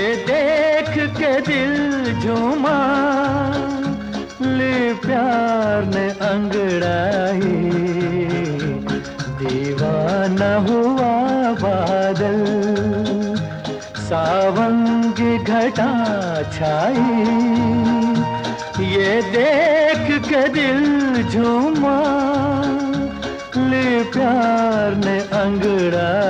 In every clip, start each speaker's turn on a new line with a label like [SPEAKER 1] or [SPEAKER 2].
[SPEAKER 1] तुझे देख के दिल झूमा। ले प्यार ने अंगड़ाई। दीवाना हुआ बादल। सावन की घटा छाई। ये देख के दिल झूमा। ले प्यार ने अंगड़ाई।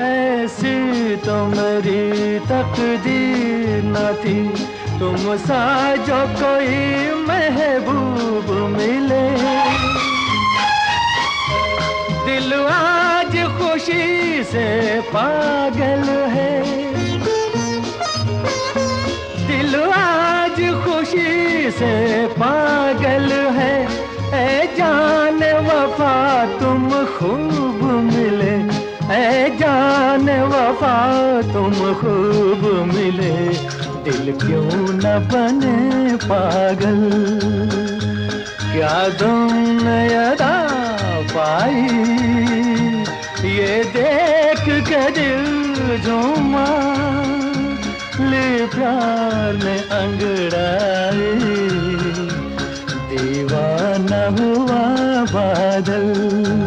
[SPEAKER 1] ऐसी तो मेरी तकदीर न थी। तुम सा जो कोई महबूब मिले। दिल आज खुशी से पागल है। दिल आज खुशी से पागल है। क्यों न बने पागल? क्या तुमने अदा पाई? ये देख के दिल झूमा, ले प्यार ने अंगड़ाई। दीवाना हुआ बादल।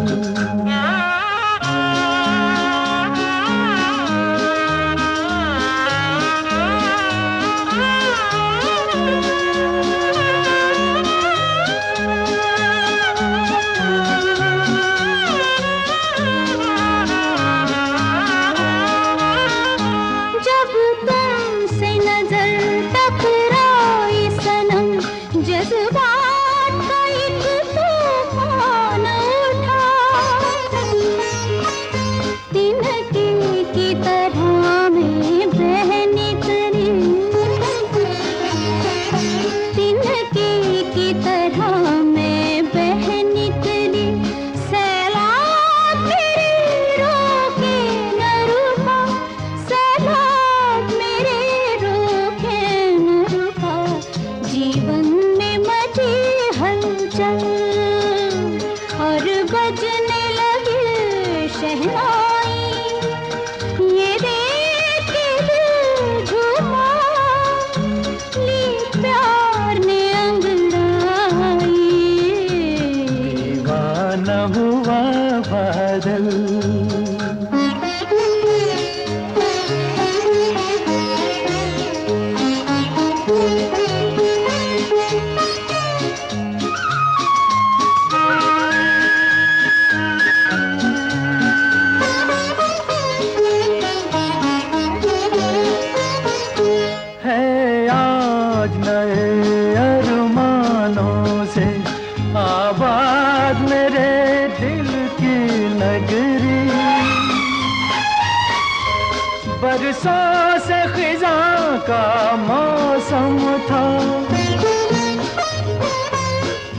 [SPEAKER 1] बरसों से खिजा का मौसम था।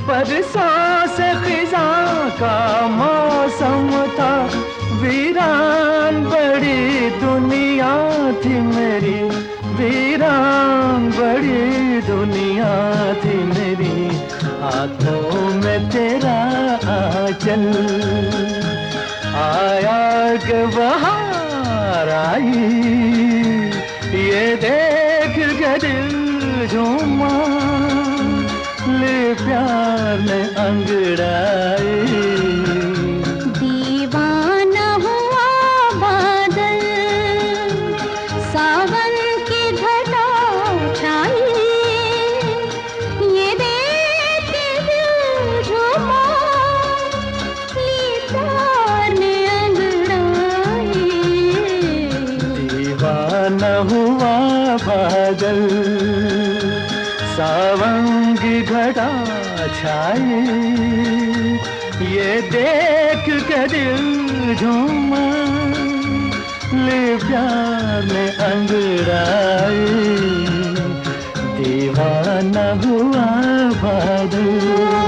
[SPEAKER 1] बरसों से खिजा का मौसम था। वीरान, बड़ी दुनिया थी मेरी। वीरान, बड़ी दुनिया थी मेरी। हाथों में तेरा आंचल। आया के बहार आई ये देख के दिल झूमा ले प्यार ने अंगड़ाई।
[SPEAKER 2] बादल सावंग घटा छाई ये देख के दिल झूमा, ले प्यार
[SPEAKER 1] में अंगड़ाई दीवाना हुआ बादल।